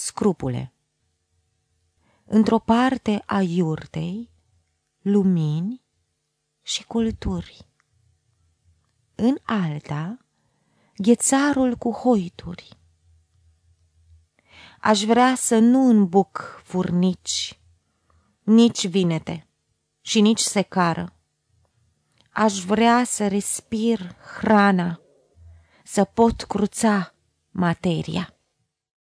Scrupule Într-o parte a iurtei, lumini și culturi. În alta, ghețarul cu hoituri. Aș vrea să nu îmbuc furnici, nici vinete și nici secară. Aș vrea să respir hrana, să pot cruța materia.